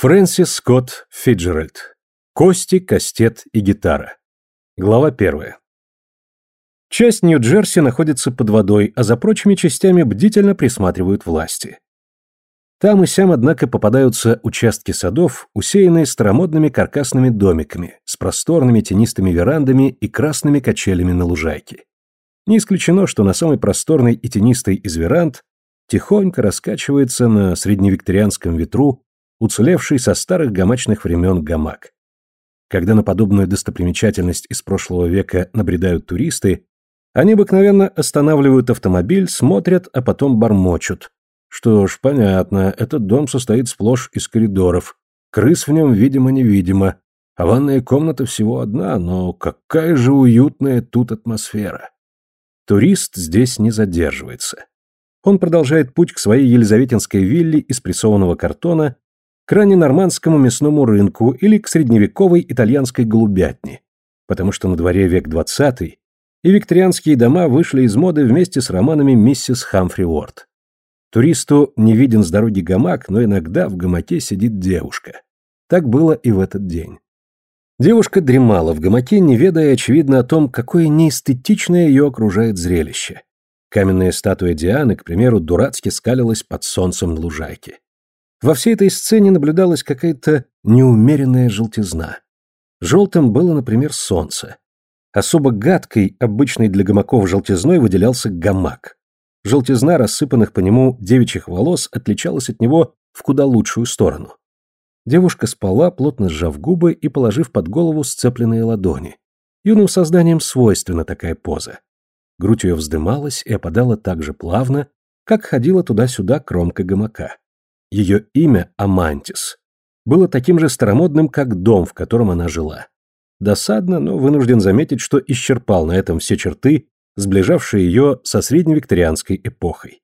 Фрэнсис Скотт Фиджеральд. Кости, кастет и гитара. Глава первая. Часть Нью-Джерси находится под водой, а за прочими частями бдительно присматривают власти. Там и сям, однако, попадаются участки садов, усеянные старомодными каркасными домиками, с просторными тенистыми верандами и красными качелями на лужайке. Не исключено, что на самой просторной и тенистой из веранд тихонько раскачивается на средневикторианском ветру уцелевший со старых гамачных времен гамак. Когда на подобную достопримечательность из прошлого века набредают туристы, они обыкновенно останавливают автомобиль, смотрят, а потом бормочут. Что ж, понятно, этот дом состоит сплошь из коридоров. Крыс в нем видимо-невидимо, а ванная комната всего одна, но какая же уютная тут атмосфера. Турист здесь не задерживается. Он продолжает путь к своей елизаветинской вилле из прессованного картона к ранненормандскому мясному рынку или к средневековой итальянской голубятне, потому что на дворе век двадцатый, и викторианские дома вышли из моды вместе с романами миссис Хамфри Уорд. Туристу не виден с дороги гамак, но иногда в гамаке сидит девушка. Так было и в этот день. Девушка дремала в гамаке, не ведая, очевидно, о том, какое неэстетичное ее окружает зрелище. Каменная статуя Дианы, к примеру, дурацки скалилась под солнцем на лужайке. Во всей этой сцене наблюдалась какая-то неумеренная желтизна. Желтым было, например, солнце. Особо гадкой, обычной для гамаков желтизной, выделялся гамак. Желтизна рассыпанных по нему девичьих волос отличалась от него в куда лучшую сторону. Девушка спала, плотно сжав губы и положив под голову сцепленные ладони. Юным созданием свойственна такая поза. Грудь ее вздымалась и опадала так же плавно, как ходила туда-сюда кромка гамака. Ее имя Амантис было таким же старомодным, как дом, в котором она жила. Досадно, но вынужден заметить, что исчерпал на этом все черты, сближавшие ее со средневикторианской эпохой.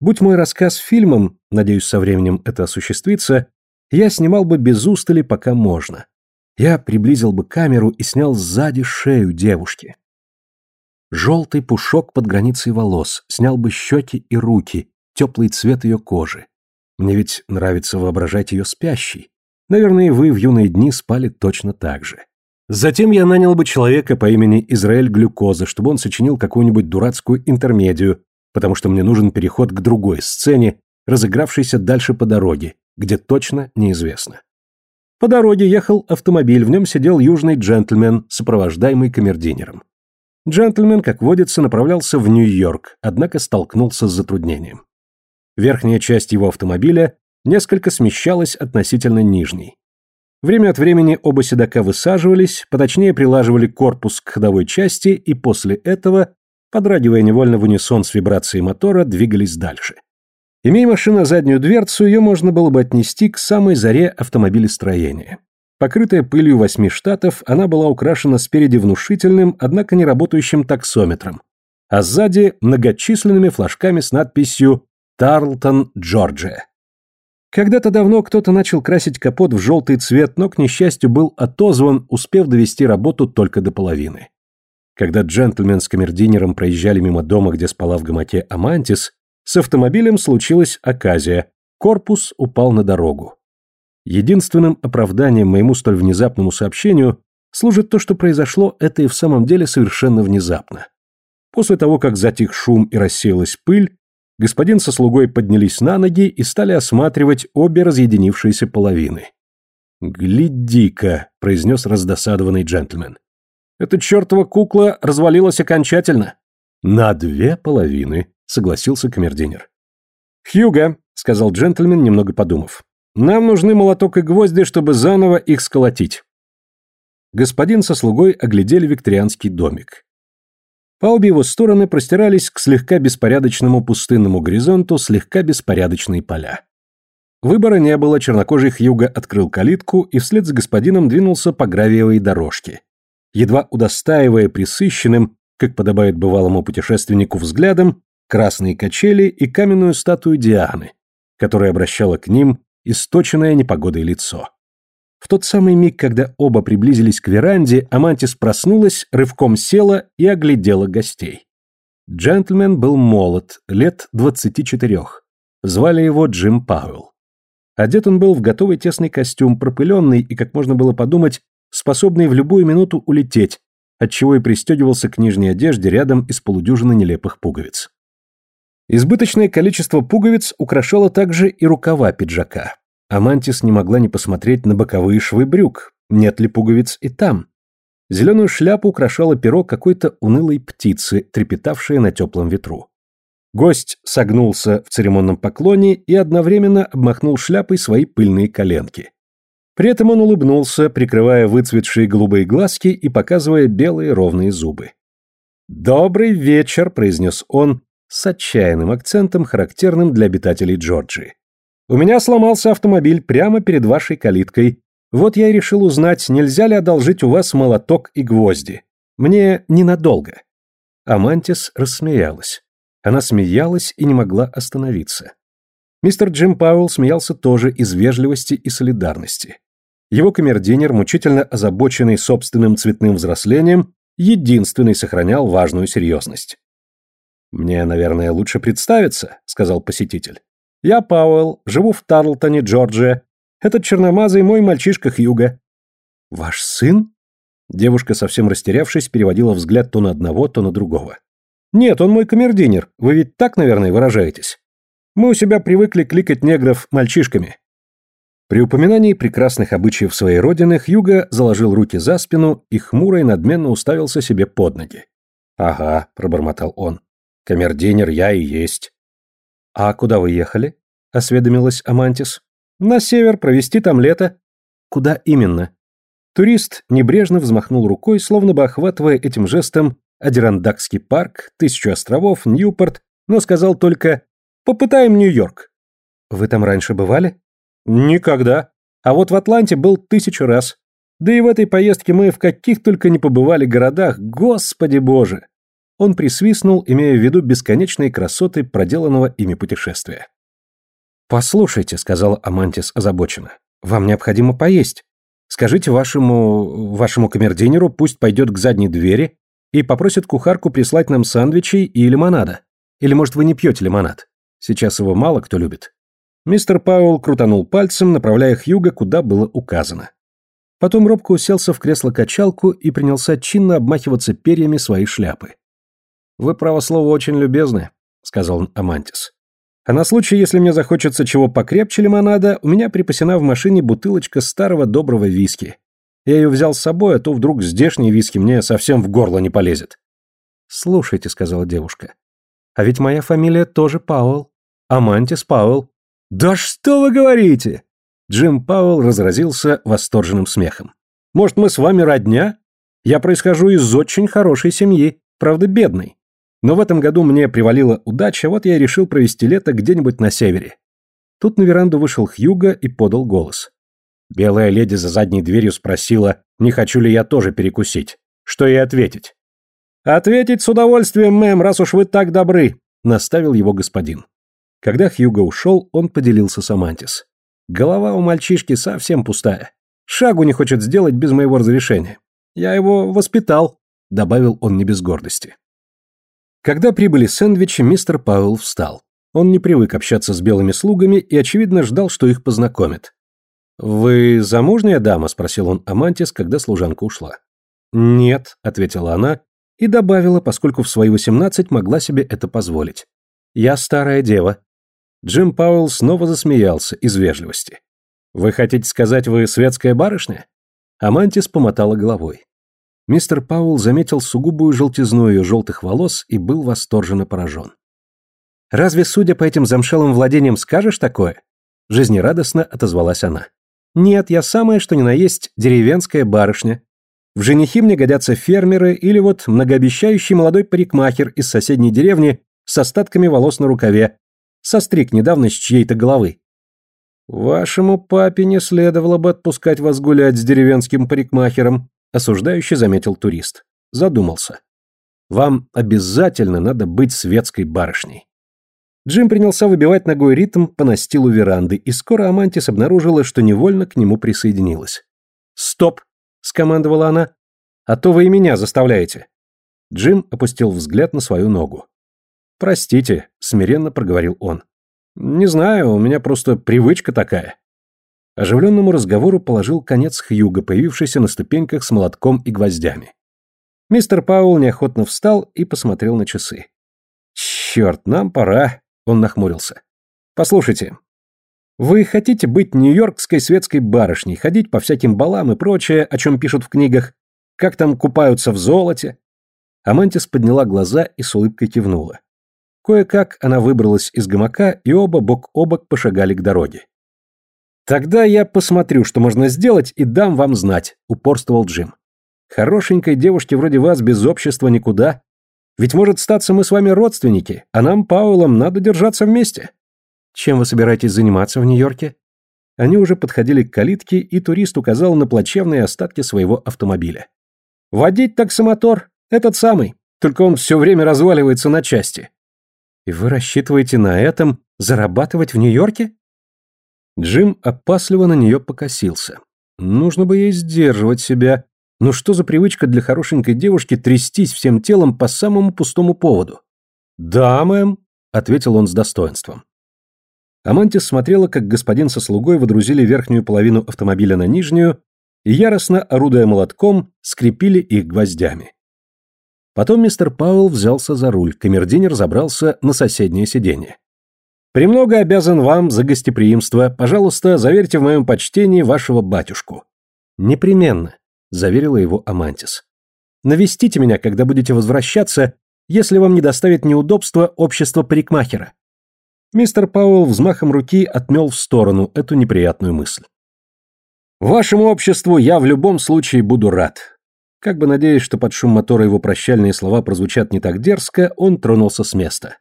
Будь мой рассказ фильмом, надеюсь, со временем это осуществится, я снимал бы без устали, пока можно. Я приблизил бы камеру и снял сзади шею девушки. Желтый пушок под границей волос, снял бы щеки и руки, теплый цвет ее кожи, мне ведь нравится воображать ее спящей. Наверное, вы в юные дни спали точно так же. Затем я нанял бы человека по имени Израиль Глюкоза, чтобы он сочинил какую-нибудь дурацкую интермедию, потому что мне нужен переход к другой сцене, разыгравшейся дальше по дороге, где точно неизвестно. По дороге ехал автомобиль, в нем сидел южный джентльмен, сопровождаемый камердинером. Джентльмен, как водится, направлялся в Нью-Йорк, однако столкнулся с затруднением. Верхняя часть его автомобиля несколько смещалась относительно нижней. Время от времени оба седока высаживались, поточнее прилаживали корпус к ходовой части и после этого, подрагивая невольно в унисон с вибрацией мотора, двигались дальше. Имея машина заднюю дверцу, ее можно было бы отнести к самой заре автомобилестроения. Покрытая пылью восьми штатов, она была украшена спереди внушительным, однако не работающим таксометром, а сзади многочисленными флажками с надписью Тарлтон, Джорджия. Когда-то давно кто-то начал красить капот в желтый цвет, но, к несчастью, был отозван, успев довести работу только до половины. Когда джентльмен с камердинером проезжали мимо дома, где спала в гамаке Амантис, с автомобилем случилась оказия, корпус упал на дорогу. Единственным оправданием моему столь внезапному сообщению служит то, что произошло это и в самом деле совершенно внезапно. После того, как затих шум и рассеялась пыль, господин со слугой поднялись на ноги и стали осматривать обе разъединившиеся половины. «Гляди-ка», — произнес раздосадованный джентльмен. «Эта чертова кукла развалилась окончательно». «На две половины», — согласился камердинер. «Хьюга», — сказал джентльмен, немного подумав, — «нам нужны молоток и гвозди, чтобы заново их сколотить». Господин со слугой оглядели викторианский домик. По обе его стороны простирались к слегка беспорядочному пустынному горизонту слегка беспорядочные поля. Выбора не было, чернокожий Хьюга открыл калитку и вслед за господином двинулся по гравиевой дорожке. Едва удостаивая присыщенным, как подобает бывалому путешественнику взглядом, красные качели и каменную статую Дианы, которая обращала к ним источенное непогодой лицо. В тот самый миг, когда оба приблизились к веранде, Амантис проснулась, рывком села и оглядела гостей. Джентльмен был молод, лет двадцати четырех. Звали его Джим Пауэлл. Одет он был в готовый тесный костюм, пропыленный и, как можно было подумать, способный в любую минуту улететь, отчего и пристегивался к нижней одежде рядом из полудюжины нелепых пуговиц. Избыточное количество пуговиц украшало также и рукава пиджака. Амантис не могла не посмотреть на боковые швы брюк, нет ли пуговиц и там. Зеленую шляпу украшало перо какой-то унылой птицы, трепетавшей на теплом ветру. Гость согнулся в церемонном поклоне и одновременно обмахнул шляпой свои пыльные коленки. При этом он улыбнулся, прикрывая выцветшие голубые глазки и показывая белые ровные зубы. «Добрый вечер», — произнес он с отчаянным акцентом, характерным для обитателей Джорджии. «У меня сломался автомобиль прямо перед вашей калиткой. Вот я и решил узнать, нельзя ли одолжить у вас молоток и гвозди. Мне ненадолго». Амантис рассмеялась. Она смеялась и не могла остановиться. Мистер Джим Пауэлл смеялся тоже из вежливости и солидарности. Его камердинер, мучительно озабоченный собственным цветным взрослением, единственный сохранял важную серьезность. «Мне, наверное, лучше представиться», — сказал посетитель. «Я Пауэлл, живу в Тарлтоне, Джорджия. Этот черномазый мой мальчишка Хьюга». «Ваш сын?» Девушка, совсем растерявшись, переводила взгляд то на одного, то на другого. «Нет, он мой камердинер. Вы ведь так, наверное, выражаетесь? Мы у себя привыкли кликать негров мальчишками». При упоминании прекрасных обычаев своей родины Хьюга заложил руки за спину и хмуро и надменно уставился себе под ноги. «Ага», — пробормотал он, — «камердинер я и есть». «А куда вы ехали?» — осведомилась Амантис. «На север, провести там лето». «Куда именно?» Турист небрежно взмахнул рукой, словно бы охватывая этим жестом Адирандакский парк, Тысячу островов, Ньюпорт, но сказал только «Попытаем Нью-Йорк». «Вы там раньше бывали?» «Никогда. А вот в Атланте был тысячу раз. Да и в этой поездке мы в каких только не побывали городах, господи боже!» Он присвистнул, имея в виду бесконечные красоты проделанного ими путешествия. «Послушайте», — сказала Амантис озабоченно, — «вам необходимо поесть. Скажите вашему... вашему камердинеру, пусть пойдет к задней двери и попросит кухарку прислать нам сэндвичей и лимонада. Или, может, вы не пьете лимонад? Сейчас его мало кто любит». Мистер Пауэлл крутанул пальцем, направляя Хьюга, куда было указано. Потом робко уселся в кресло-качалку и принялся чинно обмахиваться перьями своей шляпы. «Вы, право слово, очень любезны», — сказал Амантис. «А на случай, если мне захочется чего покрепче лимонада, у меня припасена в машине бутылочка старого доброго виски. Я ее взял с собой, а то вдруг здешний виски мне совсем в горло не полезет. «Слушайте», — сказала девушка, — «а ведь моя фамилия тоже Пауэлл. Амантис Пауэлл». «Да что вы говорите?» Джим Пауэлл разразился восторженным смехом. «Может, мы с вами родня? Я происхожу из очень хорошей семьи, правда, бедной. Но в этом году мне привалила удача, вот я решил провести лето где-нибудь на севере». Тут на веранду вышел Хьюга и подал голос. Белая леди за задней дверью спросила, не хочу ли я тоже перекусить. Что ей ответить? «Ответить с удовольствием, мэм, раз уж вы так добры», — наставил его господин. Когда Хьюго ушел, он поделился с Амантис. «Голова у мальчишки совсем пустая. Шагу не хочет сделать без моего разрешения. Я его воспитал», — добавил он не без гордости. Когда прибыли сэндвичи, мистер Пауэлл встал. Он не привык общаться с белыми слугами и, очевидно, ждал, что их познакомят. «Вы замужняя дама?» – спросил он Амантис, когда служанка ушла. «Нет», – ответила она и добавила, поскольку в свои восемнадцать могла себе это позволить. «Я старая дева». Джим Пауэлл снова засмеялся из вежливости. «Вы хотите сказать, вы светская барышня?» Амантис помотала головой. Мистер Пауэлл заметил сугубую желтизну ее желтых волос и был восторженно поражен. «Разве, судя по этим замшелым владениям, скажешь такое?» Жизнерадостно отозвалась она. Нет, я самая что ни на есть деревенская барышня. В женихи мне годятся фермеры или вот многообещающий молодой парикмахер из соседней деревни с остатками волос на рукаве, состриг недавно с чьей-то головы. Вашему папе не следовало бы отпускать вас гулять с деревенским парикмахером, осуждающий заметил турист. Задумался. Вам обязательно надо быть светской барышней. Джим принялся выбивать ногой ритм по настилу веранды, и скоро Амантис обнаружила, что невольно к нему присоединилась. «Стоп!» — скомандовала она. «А то вы и меня заставляете». Джим опустил взгляд на свою ногу. «Простите», — смиренно проговорил он. «Не знаю, у меня просто привычка такая». Оживленному разговору положил конец Хьюго, появившийся на ступеньках с молотком и гвоздями. Мистер Пауэлл неохотно встал и посмотрел на часы. «Черт, нам пора», — он нахмурился. «Послушайте, вы хотите быть нью-йоркской светской барышней, ходить по всяким балам и прочее, о чем пишут в книгах, как там купаются в золоте?» Амантис подняла глаза и с улыбкой кивнула. Кое-как она выбралась из гамака, и оба бок о бок пошагали к дороге. «Тогда я посмотрю, что можно сделать, и дам вам знать», — упорствовал Джим. «Хорошенькой девушке вроде вас без общества никуда. Ведь может статься мы с вами родственники, а нам, Пауэллам, надо держаться вместе». «Чем вы собираетесь заниматься в Нью-Йорке?» Они уже подходили к калитке, и турист указал на плачевные остатки своего автомобиля. «Водить таксомотор, этот самый, только он все время разваливается на части». «И вы рассчитываете на этом зарабатывать в Нью-Йорке?» Джим опасливо на нее покосился. Нужно бы ей сдерживать себя. Но что за привычка для хорошенькой девушки трястись всем телом по самому пустому поводу? «Да, мэм», — ответил он с достоинством. Амантис смотрела, как господин со слугой водрузили верхнюю половину автомобиля на нижнюю и, яростно орудуя молотком, скрепили их гвоздями. Потом мистер Пауэлл взялся за руль, камердинер забрался на соседнее сиденье. «Премного обязан вам за гостеприимство. Пожалуйста, заверьте в моем почтении вашего батюшку». «Непременно», — заверила его Амантис. «Навестите меня, когда будете возвращаться, если вам не доставит неудобства общество парикмахера. Мистер Пауэлл взмахом руки отмел в сторону эту неприятную мысль. «Вашему обществу я в любом случае буду рад». Как бы надеясь, что под шум мотора его прощальные слова прозвучат не так дерзко, он тронулся с места.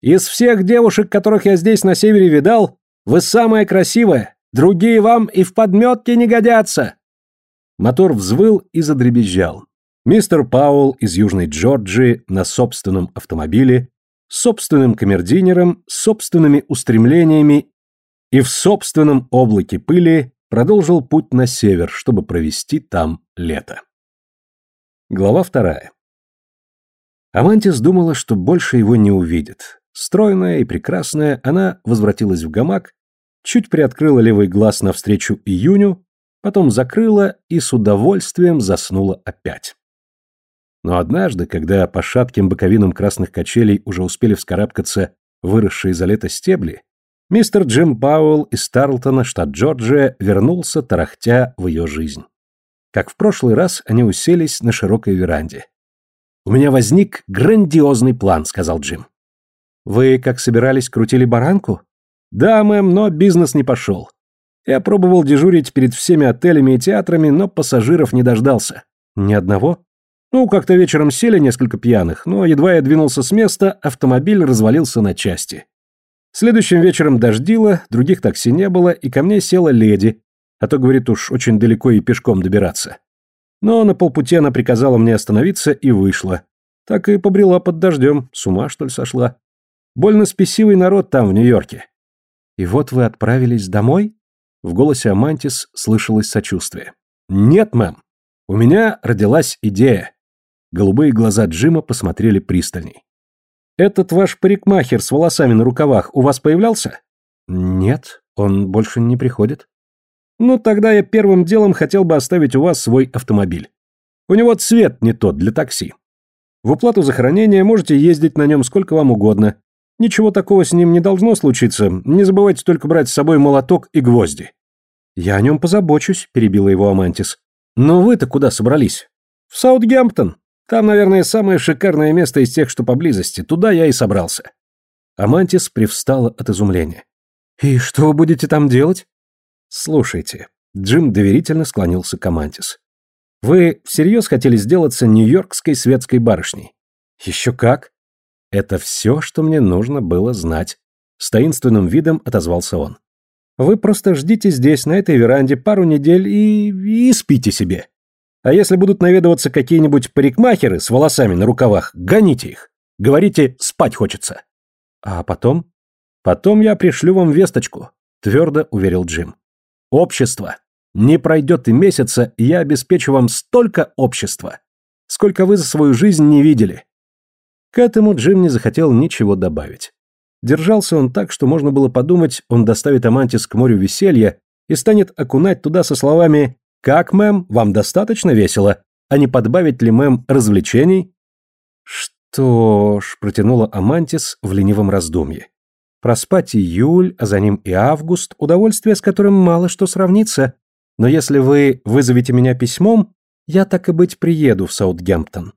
«Из всех девушек, которых я здесь на севере видал, вы самая красивая, другие вам и в подметке не годятся!» Мотор взвыл и задребезжал. Мистер Пауэлл из Южной Джорджии на собственном автомобиле собственным камердинером, собственными устремлениями и в собственном облаке пыли продолжил путь на север, чтобы провести там лето. Глава вторая. Амантис думала, что больше его не увидит. Стройная и прекрасная, она возвратилась в гамак, чуть приоткрыла левый глаз навстречу июню, потом закрыла и с удовольствием заснула опять. Но однажды, когда по шатким боковинам красных качелей уже успели вскарабкаться выросшие за лето стебли, мистер Джим Пауэлл из Старлтона, штат Джорджия, вернулся, тарахтя в ее жизнь. Как в прошлый раз они уселись на широкой веранде. «У меня возник грандиозный план», — сказал Джим. «Вы, как собирались, крутили баранку?» «Да, мэм, но бизнес не пошел. Я пробовал дежурить перед всеми отелями и театрами, но пассажиров не дождался». «Ни одного?» Ну, как-то вечером сели несколько пьяных, но едва я двинулся с места, автомобиль развалился на части. Следующим вечером дождило, других такси не было, и ко мне села леди, а то, говорит, уж очень далеко и пешком добираться. Но на полпути она приказала мне остановиться и вышла. Так и побрела под дождем, с ума, что ли, сошла. Больно спесивый народ там, в Нью-Йорке. И вот вы отправились домой? В голосе Амантис слышалось сочувствие. Нет, мэм. У меня родилась идея. Голубые глаза Джима посмотрели пристальней. «Этот ваш парикмахер с волосами на рукавах у вас появлялся?» «Нет, он больше не приходит». «Ну, тогда я первым делом хотел бы оставить у вас свой автомобиль. У него цвет не тот для такси. В уплату за хранение можете ездить на нем сколько вам угодно. Ничего такого с ним не должно случиться, не забывайте только брать с собой молоток и гвозди». «Я о нем позабочусь», — перебила его Амантис. «Но вы-то куда собрались?» «В Саутгемптон. Там, наверное, самое шикарное место из тех, что поблизости. Туда я и собрался. Амантис привстала от изумления. «И что вы будете там делать?» «Слушайте». Джим доверительно склонился к Амантис. «Вы всерьез хотели сделаться нью-йоркской светской барышней?» «Еще как!» «Это все, что мне нужно было знать», — с таинственным видом отозвался он. «Вы просто ждите здесь, на этой веранде, пару недель и... и спите себе. А если будут наведываться какие-нибудь парикмахеры с волосами на рукавах, гоните их. Говорите, спать хочется. А потом? Потом я пришлю вам весточку, твердо уверил Джим. Общество. Не пройдет и месяца, и я обеспечу вам столько общества, сколько вы за свою жизнь не видели. К этому Джим не захотел ничего добавить. Держался он так, что можно было подумать, он доставит Амантис к морю веселья, и станет окунать туда со словами «Как, мэм, вам достаточно весело?» а не подбавить ли мэм развлечений? Что ж, протянула Амантис в ленивом раздумье. Проспать июль, а за ним и август, удовольствие, с которым мало что сравнится. Но если вы вызовете меня письмом, я так и быть приеду в Саутгемптон.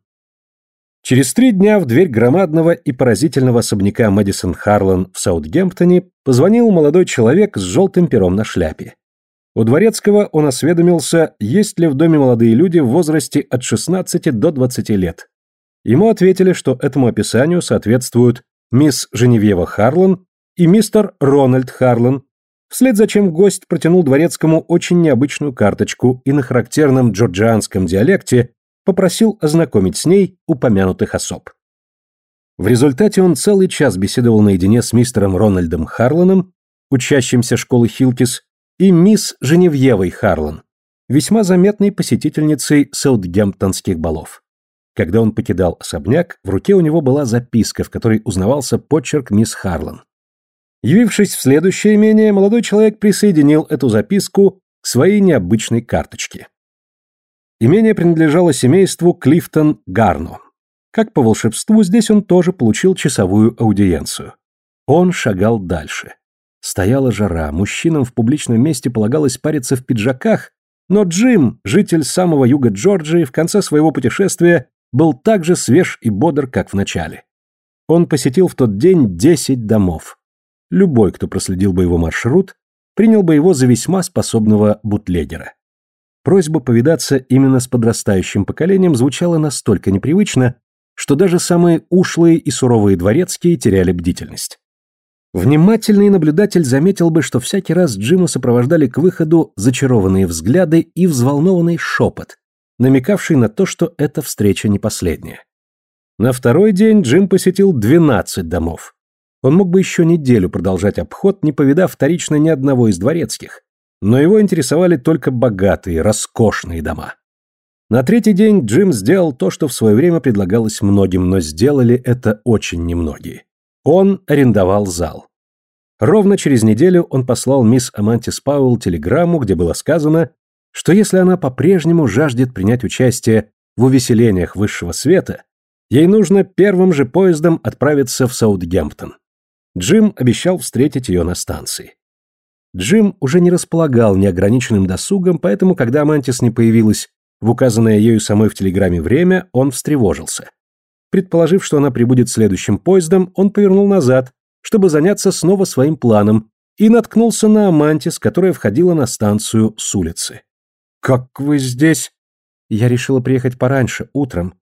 Через три дня в дверь громадного и поразительного особняка Мэдисон Харлан в Саутгемптоне позвонил молодой человек с желтым пером на шляпе. У Дворецкого он осведомился, есть ли в доме молодые люди в возрасте от 16 до 20 лет. Ему ответили, что этому описанию соответствуют мисс Женевьева Харлан и мистер Рональд Харлан, вслед за чем гость протянул Дворецкому очень необычную карточку и на характерном джорджианском диалекте попросил ознакомить с ней упомянутых особ. В результате он целый час беседовал наедине с мистером Рональдом Харланом, учащимся школы Хилкис, и мисс Женевьевой Харлан, весьма заметной посетительницей саутгемптонских балов. Когда он покидал особняк, в руке у него была записка, в которой узнавался почерк мисс Харлан. Явившись в следующее имение, молодой человек присоединил эту записку к своей необычной карточке. Имение принадлежало семейству Клифтон Гарно. Как по волшебству, здесь он тоже получил часовую аудиенцию. Он шагал дальше. Стояла жара, мужчинам в публичном месте полагалось париться в пиджаках, но Джим, житель самого юга Джорджии, в конце своего путешествия был так же свеж и бодр, как в начале. Он посетил в тот день 10 домов. Любой, кто проследил бы его маршрут, принял бы его за весьма способного бутлегера. Просьба повидаться именно с подрастающим поколением звучала настолько непривычно, что даже самые ушлые и суровые дворецкие теряли бдительность. Внимательный наблюдатель заметил бы, что всякий раз Джима сопровождали к выходу зачарованные взгляды и взволнованный шепот, намекавший на то, что эта встреча не последняя. На второй день Джим посетил 12 домов. Он мог бы еще неделю продолжать обход, не повидав вторично ни одного из дворецких, но его интересовали только богатые, роскошные дома. На третий день Джим сделал то, что в свое время предлагалось многим, но сделали это очень немногие. Он арендовал зал. Ровно через неделю он послал мисс Амантис Пауэлл телеграмму, где было сказано, что если она по-прежнему жаждет принять участие в увеселениях высшего света, ей нужно первым же поездом отправиться в Саутгемптон. Джим обещал встретить ее на станции. Джим уже не располагал неограниченным досугом, поэтому, когда Амантис не появилась в указанное ею самой в телеграмме время, он встревожился. Предположив, что она прибудет следующим поездом, он повернул назад, чтобы заняться снова своим планом, и наткнулся на Амантис, которая входила на станцию с улицы. «Как вы здесь?» Я решила приехать пораньше, утром,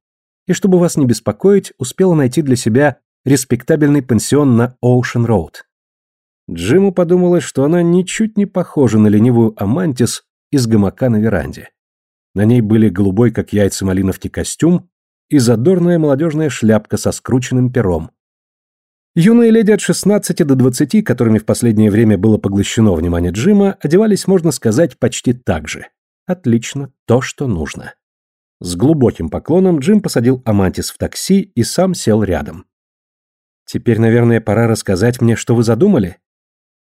и чтобы вас не беспокоить, успела найти для себя респектабельный пансион на Оушен-Роуд. Джиму подумалось, что она ничуть не похожа на ленивую Амантис из гамака на веранде. На ней были голубой, как яйца малиновки, костюм и задорная молодежная шляпка со скрученным пером. Юные леди от 16 до 20, которыми в последнее время было поглощено внимание Джима, одевались, можно сказать, почти так же. Отлично, то, что нужно. С глубоким поклоном Джим посадил Амантис в такси и сам сел рядом. «Теперь, наверное, пора рассказать мне, что вы задумали?»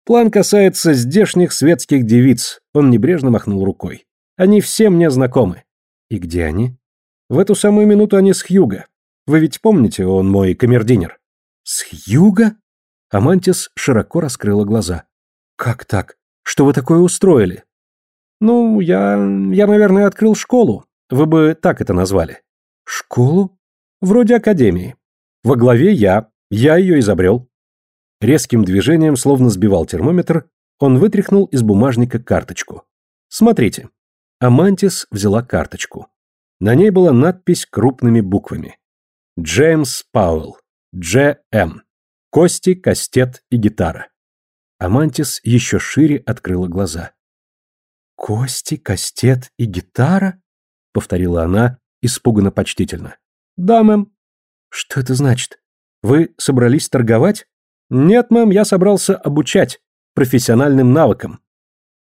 «План касается здешних светских девиц», — он небрежно махнул рукой. «Они все мне знакомы». «И где они?» В эту самую минуту они с Хьюга. Вы ведь помните, он мой камердинер. С Хьюга? Амантис широко раскрыла глаза. Как так? Что вы такое устроили? Ну, я... я, наверное, открыл школу. Вы бы так это назвали. Школу? Вроде академии. Во главе я. Я ее изобрел. Резким движением, словно сбивал термометр, он вытряхнул из бумажника карточку. Смотрите. Амантис взяла карточку. На ней была надпись крупными буквами. Джеймс Пауэлл. Дж.М. Кости, кастет и гитара. Амантис еще шире открыла глаза. «Кости, кастет и гитара?» — повторила она, испуганно почтительно. «Да, мэм». «Что это значит? Вы собрались торговать?» «Нет, мэм, я собрался обучать профессиональным навыкам».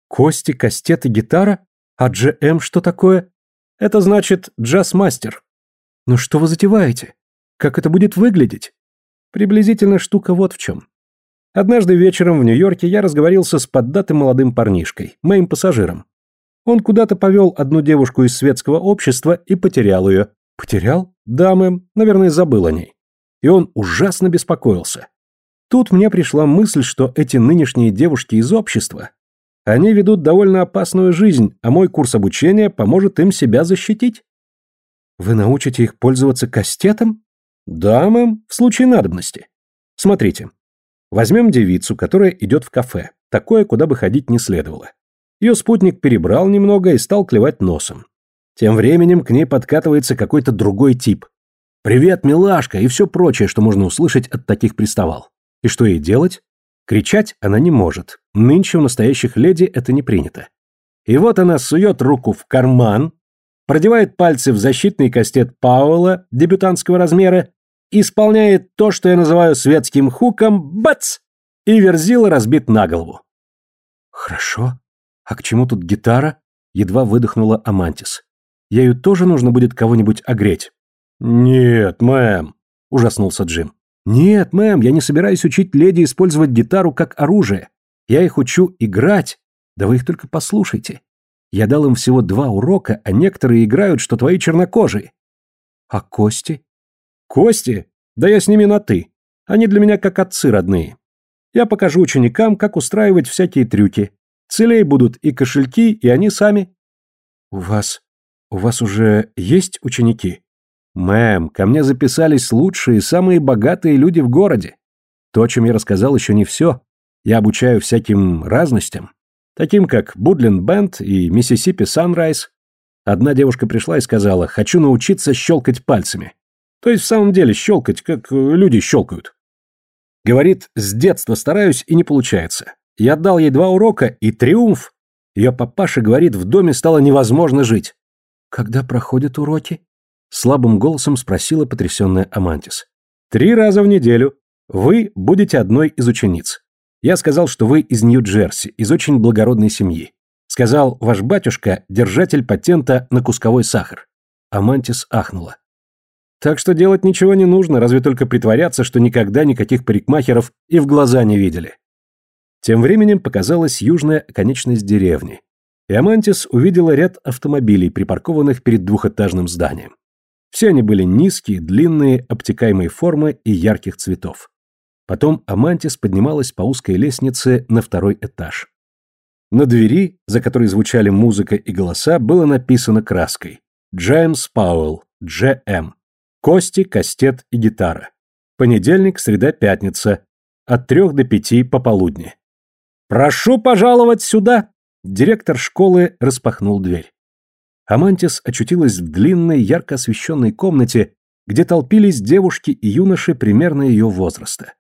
«Кости, кастет и гитара? А Дж.М. что такое?» Это значит джаз-мастер. Ну что вы затеваете? Как это будет выглядеть? Приблизительно штука вот в чем. Однажды вечером в Нью-Йорке я разговорился с поддатым молодым парнишкой, моим пассажиром. Он куда-то повел одну девушку из светского общества и потерял ее. Потерял? Да, мэм, наверное, забыл о ней. И он ужасно беспокоился. Тут мне пришла мысль, что эти нынешние девушки из общества, они ведут довольно опасную жизнь, а мой курс обучения поможет им себя защитить. Вы научите их пользоваться кастетом? Да, мэм, в случае надобности. Смотрите. Возьмем девицу, которая идет в кафе. Такое, куда бы ходить не следовало. Ее спутник перебрал немного и стал клевать носом. Тем временем к ней подкатывается какой-то другой тип. «Привет, милашка!» и все прочее, что можно услышать от таких приставал. И что ей делать? Кричать она не может. Нынче у настоящих леди это не принято. И вот она сует руку в карман, продевает пальцы в защитный кастет Пауэлла дебютантского размера, исполняет то, что я называю светским хуком, бац! И верзила разбит на голову. Хорошо. А к чему тут гитара? Едва выдохнула Амантис. Ею тоже нужно будет кого-нибудь огреть. Нет, мэм, ужаснулся Джим. «Нет, мэм, я не собираюсь учить леди использовать гитару как оружие. Я их учу играть. Да вы их только послушайте. Я дал им всего два урока, а некоторые играют, что твои чернокожие». «А кости?» «Кости? Да я с ними на «ты». Они для меня как отцы родные. Я покажу ученикам, как устраивать всякие трюки. Целей будут и кошельки, и они сами». «У вас... у вас уже есть ученики?» «Мэм, ко мне записались лучшие, самые богатые люди в городе. То, о чем я рассказал, еще не все. Я обучаю всяким разностям, таким как Будлин Бенд и Миссисипи Санрайз. Одна девушка пришла и сказала, хочу научиться щелкать пальцами. То есть в самом деле щелкать, как люди щелкают. Говорит, с детства стараюсь и не получается. Я дал ей два урока, и триумф. Ее папаша говорит, в доме стало невозможно жить. Когда проходят уроки? Слабым голосом спросила потрясенная Амантис. «Три раза в неделю. Вы будете одной из учениц. Я сказал, что вы из Нью-Джерси, из очень благородной семьи. Сказал, ваш батюшка – держатель патента на кусковой сахар». Амантис ахнула. «Так что делать ничего не нужно, разве только притворяться, что никогда никаких парикмахеров и в глаза не видели». Тем временем показалась южная конечность деревни, и Амантис увидела ряд автомобилей, припаркованных перед двухэтажным зданием. Все они были низкие, длинные, обтекаемой формы и ярких цветов. Потом Амантис поднималась по узкой лестнице на второй этаж. На двери, за которой звучали музыка и голоса, было написано краской «Джеймс Пауэлл, Дж.М. Кости, кастет и гитара. Понедельник, среда, пятница. От трех до пяти пополудни. «Прошу пожаловать сюда!» Директор школы распахнул дверь. Амантис очутилась в длинной, ярко освещенной комнате, где толпились девушки и юноши примерно ее возраста.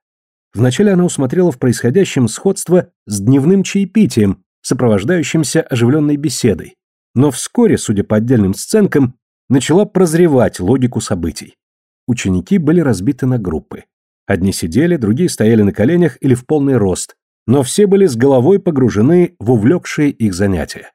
Вначале она усмотрела в происходящем сходство с дневным чаепитием, сопровождающимся оживленной беседой, но вскоре, судя по отдельным сценкам, начала прозревать логику событий. Ученики были разбиты на группы. Одни сидели, другие стояли на коленях или в полный рост, но все были с головой погружены в увлекшие их занятия.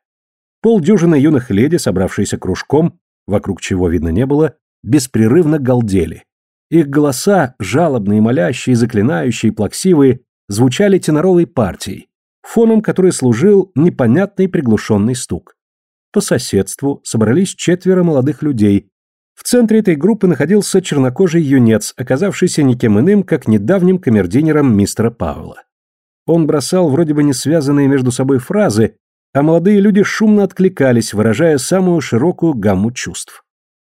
Полдюжины юных леди, собравшиеся кружком, вокруг чего видно не было, беспрерывно галдели. Их голоса, жалобные, молящие, заклинающие, плаксивые, звучали теноровой партией, фоном которой служил непонятный приглушенный стук. По соседству собрались четверо молодых людей. В центре этой группы находился чернокожий юнец, оказавшийся никем иным, как недавним камердинером мистера Пауэлла. Он бросал вроде бы не связанные между собой фразы, а молодые люди шумно откликались, выражая самую широкую гамму чувств.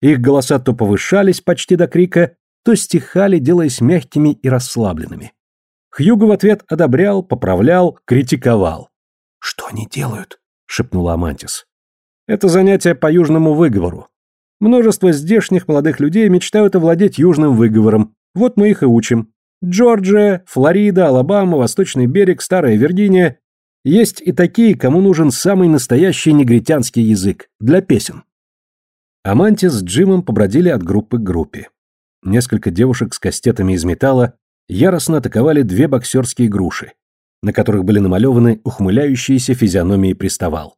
Их голоса то повышались почти до крика, то стихали, делаясь мягкими и расслабленными. Хьюго в ответ одобрял, поправлял, критиковал. «Что они делают?» — шепнула Амантис. «Это занятие по южному выговору. Множество здешних молодых людей мечтают овладеть южным выговором. Вот мы их и учим. Джорджия, Флорида, Алабама, Восточный берег, Старая Виргиния есть и такие, кому нужен самый настоящий негритянский язык, для песен. Аманти с Джимом побродили от группы к группе. Несколько девушек с кастетами из металла яростно атаковали две боксерские груши, на которых были намалеваны ухмыляющиеся физиономии приставал.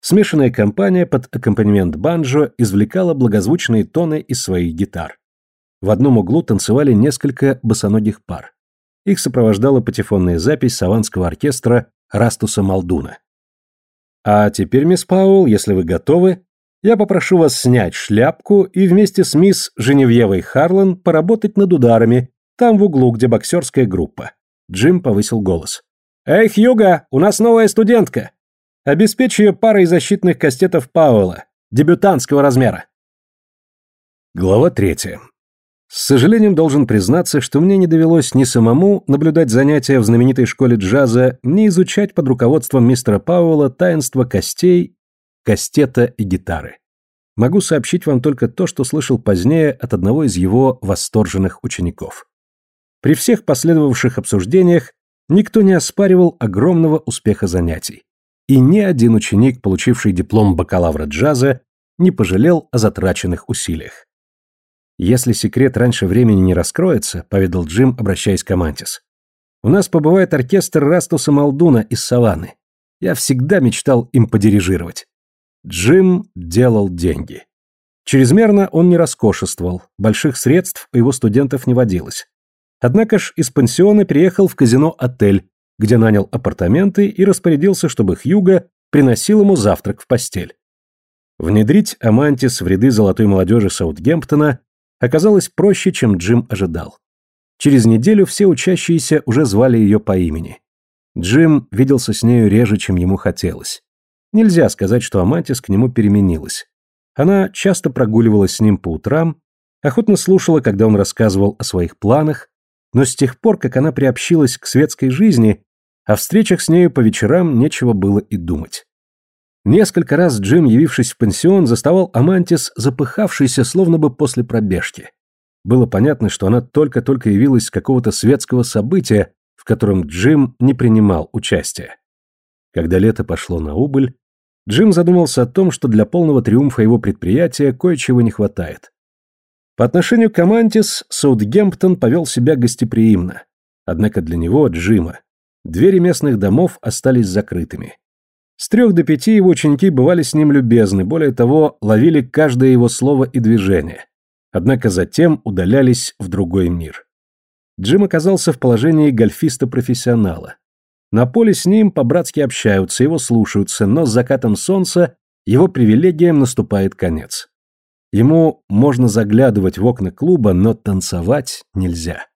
Смешанная компания под аккомпанемент банджо извлекала благозвучные тоны из своих гитар. В одном углу танцевали несколько босоногих пар. Их сопровождала патефонная запись саванского оркестра Растуса Малдуна. А теперь, мисс Пауэлл, если вы готовы, я попрошу вас снять шляпку и вместе с мисс Женевьевой Харлан поработать над ударами, там в углу, где боксерская группа. Джим повысил голос. «Эй, Хьюга, у нас новая студентка! Обеспечь ее парой защитных кастетов Пауэлла, дебютантского размера». Глава третья. С сожалением должен признаться, что мне не довелось ни самому наблюдать занятия в знаменитой школе джаза, ни изучать под руководством мистера Пауэлла таинство костей, кастета и гитары. Могу сообщить вам только то, что слышал позднее от одного из его восторженных учеников. При всех последовавших обсуждениях никто не оспаривал огромного успеха занятий. И ни один ученик, получивший диплом бакалавра джаза, не пожалел о затраченных усилиях. «Если секрет раньше времени не раскроется», — поведал Джим, обращаясь к Амантис, «у нас побывает оркестр Растуса Малдуна из Саванны. Я всегда мечтал им подирижировать». Джим делал деньги. Чрезмерно он не роскошествовал, больших средств у его студентов не водилось. Однако ж из пансиона переехал в казино-отель, где нанял апартаменты и распорядился, чтобы Хьюга приносил ему завтрак в постель. Внедрить Амантис в ряды золотой молодежи Саутгемптона оказалось проще, чем Джим ожидал. Через неделю все учащиеся уже звали ее по имени. Джим виделся с нею реже, чем ему хотелось. Нельзя сказать, что Амантис к нему переменилась. Она часто прогуливалась с ним по утрам, охотно слушала, когда он рассказывал о своих планах, но с тех пор, как она приобщилась к светской жизни, о встречах с нею по вечерам нечего было и думать. Несколько раз Джим, явившись в пансион, заставал Амантис, запыхавшийся, словно бы после пробежки. Было понятно, что она только-только явилась с какого-то светского события, в котором Джим не принимал участия. Когда лето пошло на убыль, Джим задумался о том, что для полного триумфа его предприятия кое-чего не хватает. По отношению к Амантис Саутгемптон повел себя гостеприимно. Однако для него, Джима, двери местных домов остались закрытыми. С трех до пяти его ученики бывали с ним любезны, более того, ловили каждое его слово и движение. Однако затем удалялись в другой мир. Джим оказался в положении гольфиста-профессионала. На поле с ним по-братски общаются, его слушаются, но с закатом солнца его привилегиям наступает конец. Ему можно заглядывать в окна клуба, но танцевать нельзя.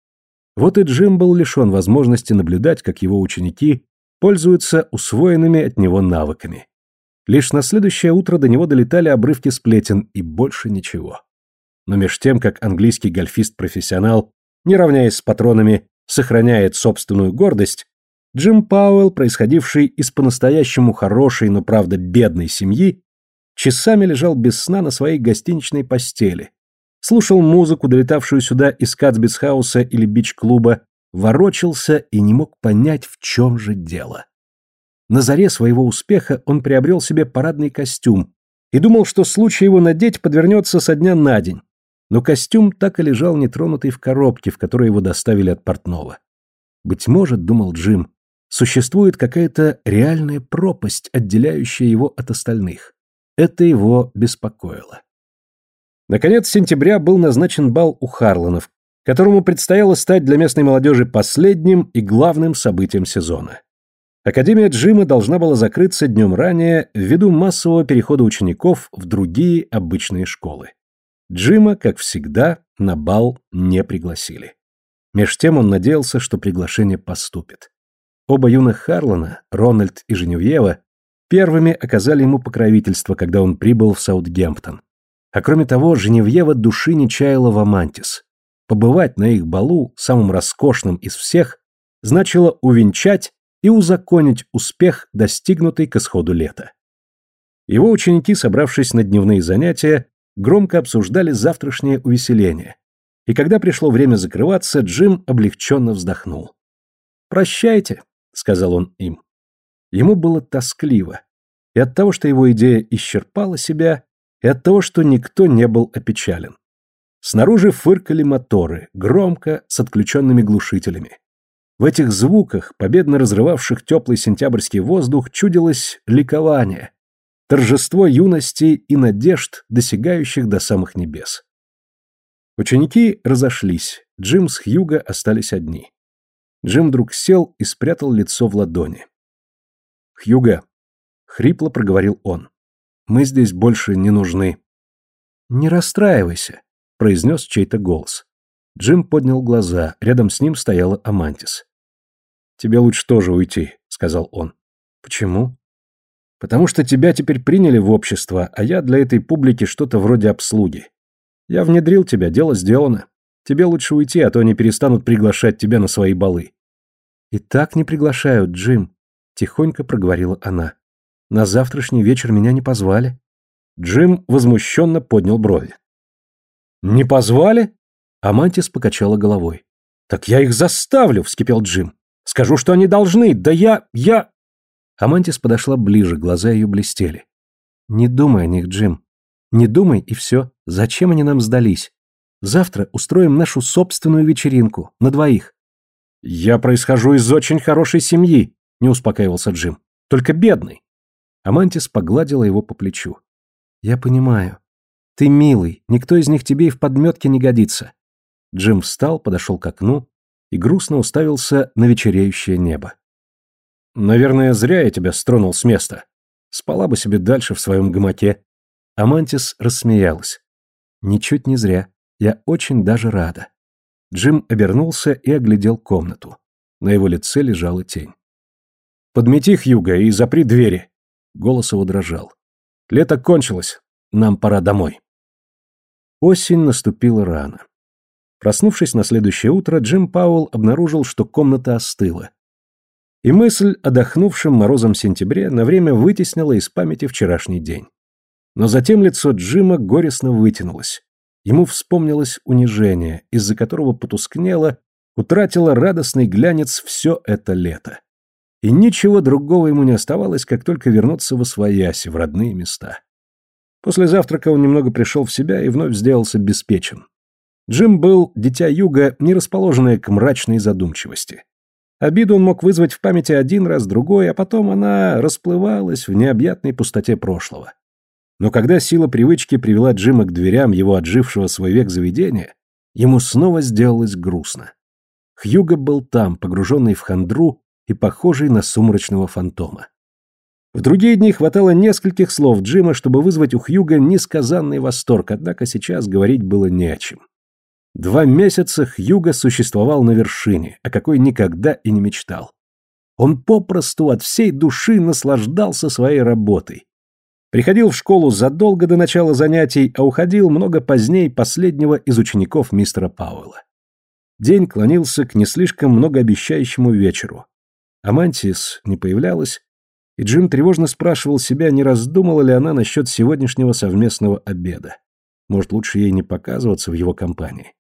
Вот и Джим был лишен возможности наблюдать, как его ученики пользуются усвоенными от него навыками. Лишь на следующее утро до него долетали обрывки сплетен и больше ничего. Но меж тем, как английский гольфист-профессионал, не равняясь с патронами, сохраняет собственную гордость, Джим Пауэлл, происходивший из по-настоящему хорошей, но правда бедной семьи, часами лежал без сна на своей гостиничной постели, слушал музыку, долетавшую сюда из Кацбисхауса или бич-клуба, ворочался и не мог понять, в чем же дело. На заре своего успеха он приобрел себе парадный костюм и думал, что случай его надеть подвернется со дня на день. Но костюм так и лежал нетронутый в коробке, в которой его доставили от портного. Быть может, думал Джим, существует какая-то реальная пропасть, отделяющая его от остальных. Это его беспокоило. Наконец сентября был назначен бал у Харланов, которому предстояло стать для местной молодежи последним и главным событием сезона. Академия Джима должна была закрыться днем ранее ввиду массового перехода учеников в другие обычные школы. Джима, как всегда, на бал не пригласили. Меж тем он надеялся, что приглашение поступит. Оба юных Харлана, Рональд и Женевьева, первыми оказали ему покровительство, когда он прибыл в Саутгемптон. А кроме того, Женевьева души не чаяла в Амантис. Побывать на их балу, самым роскошным из всех, значило увенчать и узаконить успех, достигнутый к исходу лета. Его ученики, собравшись на дневные занятия, громко обсуждали завтрашнее увеселение. И когда пришло время закрываться, Джим облегченно вздохнул. «Прощайте», — сказал он им. Ему было тоскливо. И от того, что его идея исчерпала себя, и от того, что никто не был опечален. Снаружи фыркали моторы, громко, с отключенными глушителями. В этих звуках, победно разрывавших теплый сентябрьский воздух, чудилось ликование, торжество юности и надежд, досягающих до самых небес. Ученики разошлись, Джим с Хьюго остались одни. Джим вдруг сел и спрятал лицо в ладони. «Хьюга», — хрипло проговорил он, — «мы здесь больше не нужны». «Не расстраивайся», — произнес чей-то голос. Джим поднял глаза, рядом с ним стояла Амантис. «Тебе лучше тоже уйти», — сказал он. «Почему?» «Потому что тебя теперь приняли в общество, а я для этой публики что-то вроде обслуги. Я внедрил тебя, дело сделано. Тебе лучше уйти, а то они перестанут приглашать тебя на свои балы». «И так не приглашают, Джим», — тихонько проговорила она. «На завтрашний вечер меня не позвали». Джим возмущенно поднял брови. «Не позвали?» Амантис покачала головой. «Так я их заставлю», — вскипел Джим. «Скажу, что они должны. Да я... я...» Амантис подошла ближе, глаза ее блестели. «Не думай о них, Джим. Не думай, и все. Зачем они нам сдались? Завтра устроим нашу собственную вечеринку. На двоих». «Я происхожу из очень хорошей семьи», — не успокаивался Джим. «Только бедный». Амантис погладила его по плечу. «Я понимаю. Ты милый, никто из них тебе и в подметке не годится». Джим встал, подошел к окну и грустно уставился на вечереющее небо. «Наверное, зря я тебя стронул с места. Спала бы себе дальше в своем гамаке». Амантис рассмеялась. «Ничуть не зря. Я очень даже рада». Джим обернулся и оглядел комнату. На его лице лежала тень. «Подмети, Хьюга, и запри двери!» Голос его дрожал. Лето кончилось. Нам пора домой. Осень наступила рано. Проснувшись на следующее утро, Джим Пауэлл обнаружил, что комната остыла. И мысль о дохнувшем морозом сентябре на время вытеснила из памяти вчерашний день. Но затем лицо Джима горестно вытянулось. Ему вспомнилось унижение, из-за которого потускнело, утратило радостный глянец все это лето. И ничего другого ему не оставалось, как только вернуться во свояси, в родные места. После завтрака он немного пришел в себя и вновь сделался беспечен. Джим был дитя юга, не расположенное к мрачной задумчивости. Обиду он мог вызвать в памяти один раз, другой, а потом она расплывалась в необъятной пустоте прошлого. Но когда сила привычки привела Джима к дверям его отжившего свой век заведения, ему снова сделалось грустно. Хьюго был там, погруженный в хандру и похожий на сумрачного фантома. В другие дни хватало нескольких слов Джима, чтобы вызвать у Хьюга несказанный восторг, однако сейчас говорить было не о чем. Два месяца Хьюга существовал на вершине, о какой никогда и не мечтал. Он попросту от всей души наслаждался своей работой. Приходил в школу задолго до начала занятий, а уходил много позднее последнего из учеников мистера Пауэлла. День клонился к не слишком многообещающему вечеру. Амантис не появлялась, и Джим тревожно спрашивал себя, не раздумала ли она насчет сегодняшнего совместного обеда. Может, лучше ей не показываться в его компании.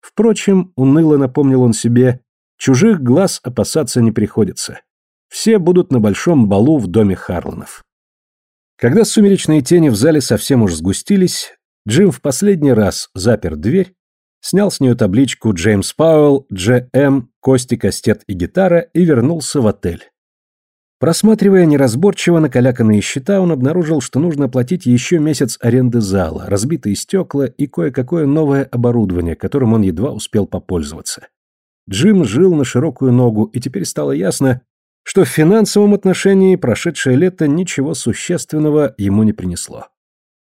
Впрочем, уныло напомнил он себе, чужих глаз опасаться не приходится. Все будут на большом балу в доме Харланов. Когда сумеречные тени в зале совсем уж сгустились, Джим в последний раз запер дверь снял с нее табличку «Джеймс Пауэлл, Дж.М., Кости, Кастет и гитара» и вернулся в отель. Просматривая неразборчиво накаляканные счета, он обнаружил, что нужно оплатить еще месяц аренды зала, разбитые стекла и кое-какое новое оборудование, которым он едва успел попользоваться. Джим жил на широкую ногу, и теперь стало ясно, что в финансовом отношении прошедшее лето ничего существенного ему не принесло.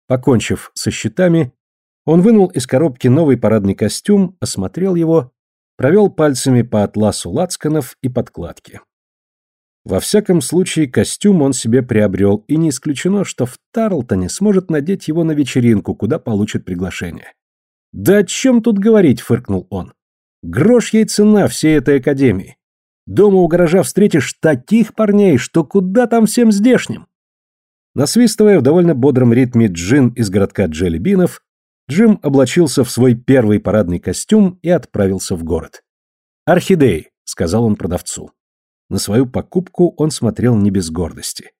Покончив со счетами, он вынул из коробки новый парадный костюм, осмотрел его, провел пальцами по атласу лацканов и подкладки. Во всяком случае, костюм он себе приобрел, и не исключено, что в Тарлтоне сможет надеть его на вечеринку, куда получит приглашение. «Да о чем тут говорить?» — фыркнул он. «Грош ей цена всей этой академии. Дома у гаража встретишь таких парней, что куда там всем здешним?» Насвистывая в довольно бодром ритме джин из городка Джеллибинов, Джим облачился в свой первый парадный костюм и отправился в город. «Орхидеи», — сказал он продавцу. На свою покупку он смотрел не без гордости.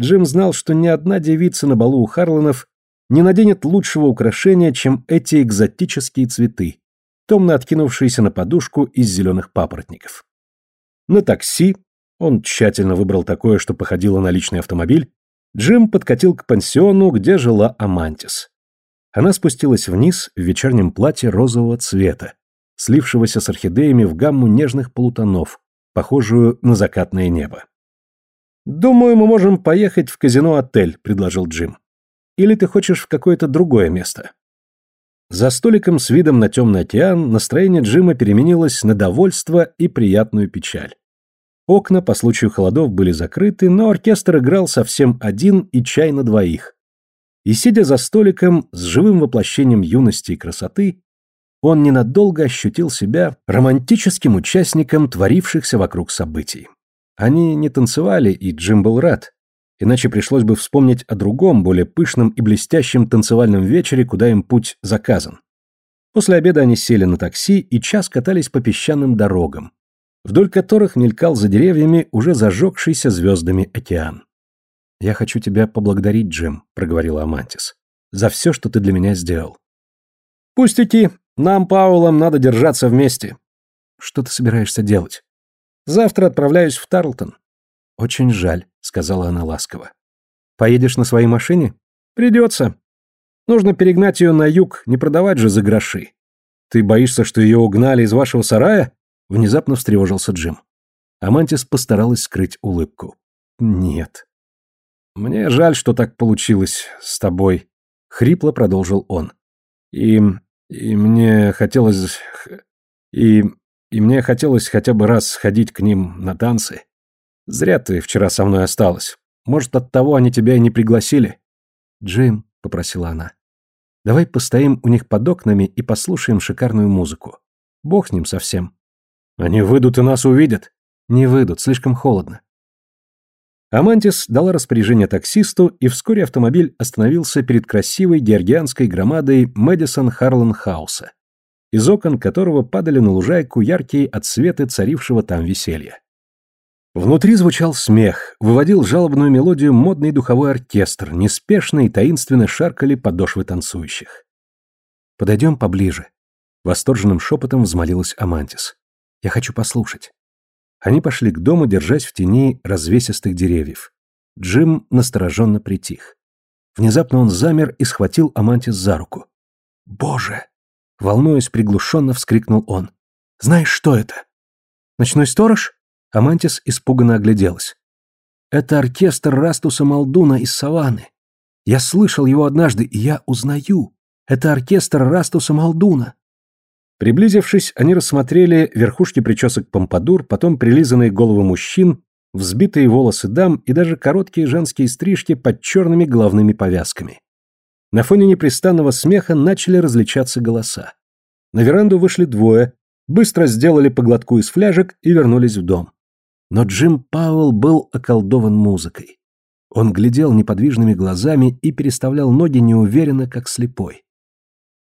Джим знал, что ни одна девица на балу у Харланов не наденет лучшего украшения, чем эти экзотические цветы, томно откинувшиеся на подушку из зеленых папоротников. На такси, он тщательно выбрал такое, что походило на личный автомобиль, Джим подкатил к пансиону, где жила Амантис. Она спустилась вниз в вечернем платье розового цвета, слившегося с орхидеями в гамму нежных полутонов, похожую на закатное небо. «Думаю, мы можем поехать в казино-отель», — предложил Джим. «Или ты хочешь в какое-то другое место?» За столиком с видом на темный океан настроение Джима переменилось на довольство и приятную печаль. Окна по случаю холодов были закрыты, но оркестр играл совсем один и чай на двоих. И сидя за столиком с живым воплощением юности и красоты, он ненадолго ощутил себя романтическим участником творившихся вокруг событий. Они не танцевали, и Джим был рад. Иначе пришлось бы вспомнить о другом, более пышном и блестящем танцевальном вечере, куда им путь заказан. После обеда они сели на такси и час катались по песчаным дорогам, вдоль которых мелькал за деревьями уже зажегшийся звездами океан. «Я хочу тебя поблагодарить, Джим», — проговорила Амантис, — «за все, что ты для меня сделал». «Пустяки. Нам, Паулам, надо держаться вместе». «Что ты собираешься делать?» Завтра отправляюсь в Тарлтон. Очень жаль, сказала она ласково. Поедешь на своей машине? Придется. Нужно перегнать ее на юг, не продавать же за гроши. Ты боишься, что ее угнали из вашего сарая? Внезапно встревожился Джим. Амантис постаралась скрыть улыбку. Нет. Мне жаль, что так получилось с тобой, хрипло продолжил он. И и мне хотелось и и мне хотелось хотя бы раз сходить к ним на танцы. Зря ты вчера со мной осталась. Может, от того они тебя и не пригласили?» «Джим», — попросила она, — «давай постоим у них под окнами и послушаем шикарную музыку. Бог с ним совсем». «Они выйдут и нас увидят». «Не выйдут, слишком холодно». Амантис дала распоряжение таксисту, и вскоре автомобиль остановился перед красивой георгианской громадой Мэдисон Харлан Хауса из окон которого падали на лужайку яркие отсветы царившего там веселья. Внутри звучал смех, выводил жалобную мелодию модный духовой оркестр, неспешно и таинственно шаркали подошвы танцующих. «Подойдем поближе», — восторженным шепотом взмолилась Амантис. «Я хочу послушать». Они пошли к дому, держась в тени развесистых деревьев. Джим настороженно притих. Внезапно он замер и схватил Амантис за руку. «Боже!» Волнуясь, приглушенно вскрикнул он. «Знаешь, что это?» «Ночной сторож?» Амантис испуганно огляделась. «Это оркестр Растуса Малдуна из Саванны. Я слышал его однажды, и я узнаю. Это оркестр Растуса Малдуна». Приблизившись, они рассмотрели верхушки причесок помпадур, потом прилизанные головы мужчин, взбитые волосы дам и даже короткие женские стрижки под черными головными повязками. На фоне непрестанного смеха начали различаться голоса. На веранду вышли двое, быстро сделали по глотку из фляжек и вернулись в дом. Но Джим Пауэлл был околдован музыкой. Он глядел неподвижными глазами и переставлял ноги неуверенно, как слепой.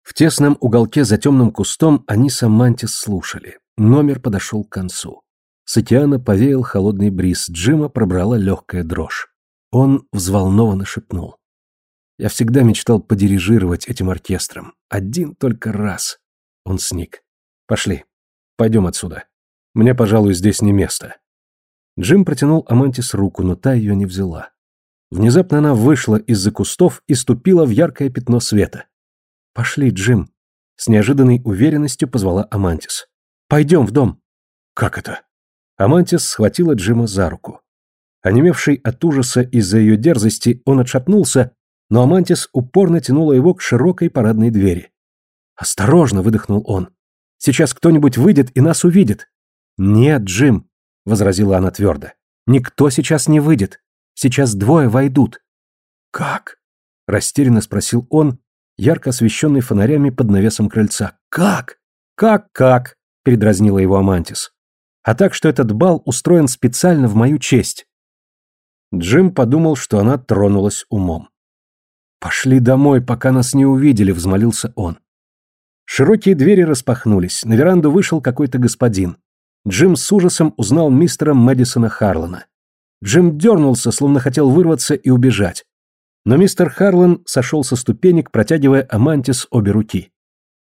В тесном уголке за темным кустом они с Амантис слушали. Номер подошел к концу. С океана повеял холодный бриз, Джима пробрала легкая дрожь. Он взволнованно шепнул. Я всегда мечтал подирижировать этим оркестром. Один только раз. Он сник. Пошли. Пойдем отсюда. Мне, пожалуй, здесь не место. Джим протянул Амантис руку, но та ее не взяла. Внезапно она вышла из-за кустов и ступила в яркое пятно света. «Пошли, Джим», — с неожиданной уверенностью позвала Амантис. «Пойдем в дом». «Как это?» Амантис схватила Джима за руку. Онемевший от ужаса из-за ее дерзости, он отшатнулся но Амантис упорно тянула его к широкой парадной двери. «Осторожно!» — выдохнул он. «Сейчас кто-нибудь выйдет и нас увидит». «Нет, Джим!» — возразила она твердо. «Никто сейчас не выйдет. Сейчас двое войдут». «Как?» — растерянно спросил он, ярко освещенный фонарями под навесом крыльца. «Как? Как-как?» — передразнила его Амантис. «А так, что этот бал устроен специально в мою честь». Джим подумал, что она тронулась умом. «Пошли домой, пока нас не увидели», — взмолился он. Широкие двери распахнулись, на веранду вышел какой-то господин. Джим с ужасом узнал мистера Мэдисона Харлана. Джим дернулся, словно хотел вырваться и убежать. Но мистер Харлан сошел со ступенек, протягивая Амантис обе руки.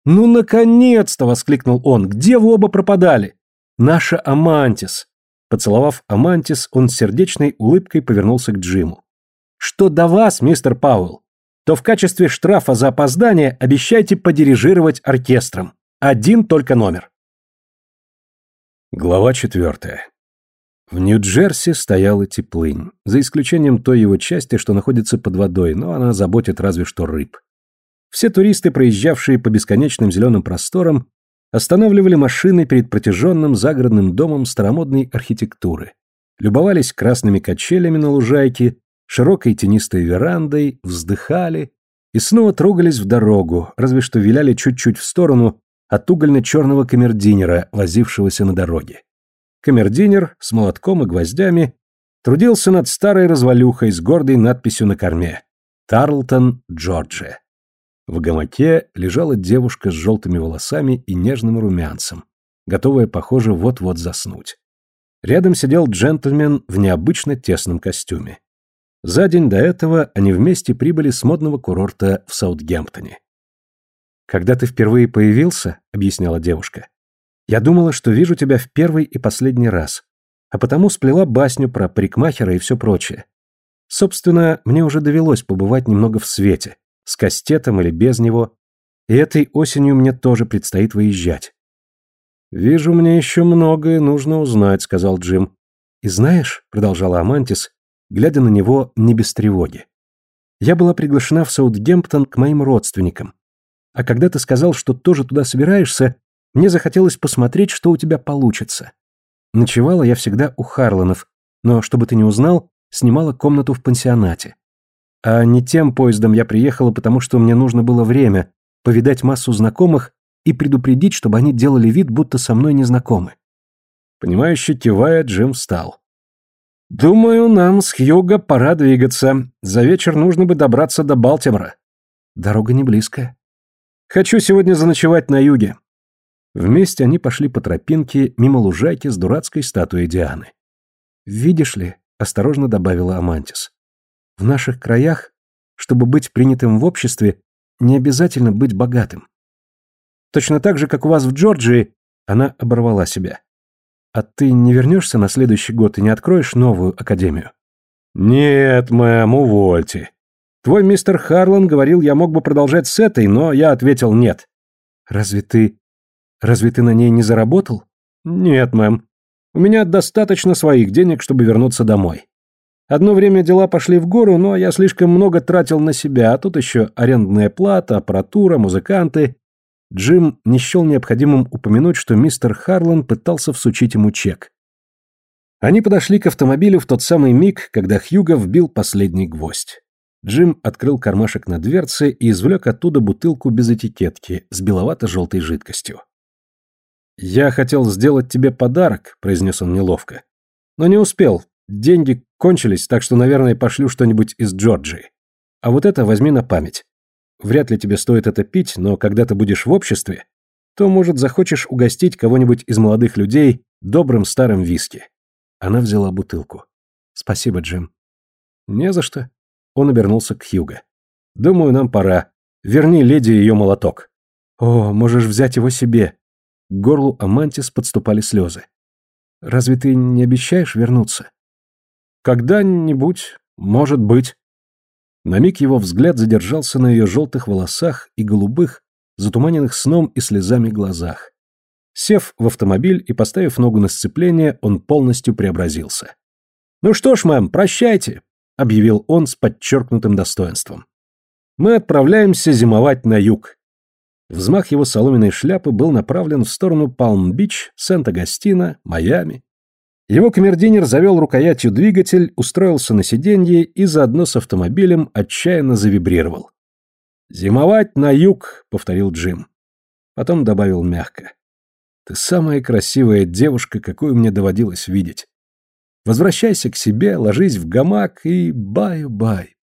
«Ну, наконец-то!» — воскликнул он. «Где вы оба пропадали?» «Наша Амантис!» Поцеловав Амантис, он с сердечной улыбкой повернулся к Джиму. «Что до вас, мистер Пауэлл? то в качестве штрафа за опоздание обещайте подирижировать оркестром. Один только номер. Глава четвертая. В Нью-Джерси стояла теплынь, за исключением той его части, что находится под водой, но она заботит разве что рыб. Все туристы, проезжавшие по бесконечным зеленым просторам, останавливали машины перед протяженным загородным домом старомодной архитектуры, любовались красными качелями на лужайке, широкой тенистой верандой, вздыхали и снова трогались в дорогу, разве что виляли чуть-чуть в сторону, от угольно-черного камердинера, возившегося на дороге. Камердинер с молотком и гвоздями трудился над старой развалюхой с гордой надписью на корме «Тарлтон, Джорджия». В гамаке лежала девушка с желтыми волосами и нежным румянцем, готовая, похоже, вот-вот заснуть. Рядом сидел джентльмен в необычно тесном костюме. За день до этого они вместе прибыли с модного курорта в Саутгемптоне. «Когда ты впервые появился», — объясняла девушка, «я думала, что вижу тебя в первый и последний раз, а потому сплела басню про парикмахера и все прочее. Собственно, мне уже довелось побывать немного в свете, с кастетом или без него, и этой осенью мне тоже предстоит выезжать». «Вижу, мне еще многое нужно узнать», — сказал Джим. «И знаешь», — продолжала Амантис, глядя на него не без тревоги, «я была приглашена в Саутгемптон к моим родственникам, а когда ты сказал, что тоже туда собираешься, мне захотелось посмотреть, что у тебя получится. Ночевала я всегда у Харланов, но, чтобы ты не узнал, снимала комнату в пансионате. А не тем поездом я приехала, потому что мне нужно было время повидать массу знакомых и предупредить, чтобы они делали вид, будто со мной не знакомы. Понимающе кивая, Джим встал. «Думаю, нам с Хьюго пора двигаться. За вечер нужно бы добраться до Балтимора». «Дорога не близкая». Хочу сегодня заночевать на юге. Вместе они пошли по тропинке мимо лужайки с дурацкой статуей Дианы. Видишь ли, осторожно добавила Амантис. В наших краях, чтобы быть принятым в обществе, не обязательно быть богатым. Точно так же, как у вас в Джорджии, она оборвала себя. А ты не вернешься на следующий год и не откроешь новую академию? Нет, мэм, увольте. Твой мистер Харлан говорил, я мог бы продолжать с этой, но я ответил нет. Разве ты... Разве ты на ней не заработал? Нет, мэм. У меня достаточно своих денег, чтобы вернуться домой. Одно время дела пошли в гору, но я слишком много тратил на себя, а тут еще арендная плата, аппаратура, музыканты. Джим не счел необходимым упомянуть, что мистер Харлан пытался всучить ему чек. Они подошли к автомобилю в тот самый миг, когда Хьюго вбил последний гвоздь. Джим открыл кармашек на дверце и извлек оттуда бутылку без этикетки с беловато-желтой жидкостью. «Я хотел сделать тебе подарок», — произнес он неловко. «Но не успел. Деньги кончились, так что, наверное, пошлю что-нибудь из Джорджии. А вот это возьми на память. Вряд ли тебе стоит это пить, но когда ты будешь в обществе, то, может, захочешь угостить кого-нибудь из молодых людей добрым старым виски». Она взяла бутылку. «Спасибо, Джим». «Не за что. Он обернулся к Хьюго. «Думаю, нам пора. Верни леди ее молоток». «О, можешь взять его себе». К горлу Амантис подступали слезы. «Разве ты не обещаешь вернуться?» «Когда-нибудь, может быть». На миг его взгляд задержался на ее желтых волосах и голубых, затуманенных сном и слезами глазах. Сев в автомобиль и поставив ногу на сцепление, он полностью преобразился. «Ну что ж, мэм, прощайте объявил он с подчеркнутым достоинством. Мы отправляемся зимовать на юг. Взмах его соломенной шляпы был направлен в сторону Палм-Бич, Сент-Агастино, Майами. Его камердинер завел рукоятью двигатель, устроился на сиденье и заодно с автомобилем отчаянно завибрировал. «Зимовать на юг», — повторил Джим. Потом добавил мягко. «Ты самая красивая девушка, какую мне доводилось видеть. Возвращайся к себе, ложись в гамак и баю-бай,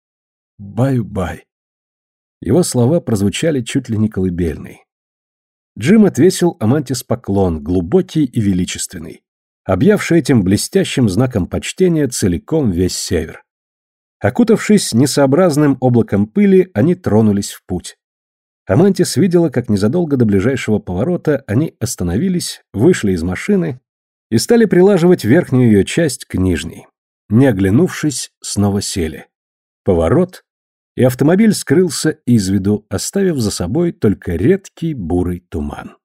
баю-бай. Его слова прозвучали чуть ли не колыбельной. Джим отвесил Амантис поклон, глубокий и величественный, объявший этим блестящим знаком почтения целиком весь север. Окутавшись несообразным облаком пыли, они тронулись в путь. Амантис видела, как незадолго до ближайшего поворота они остановились, вышли из машины и стали прилаживать верхнюю ее часть к нижней. Не оглянувшись, снова сели. Поворот, и автомобиль скрылся из виду, оставив за собой только редкий бурый туман.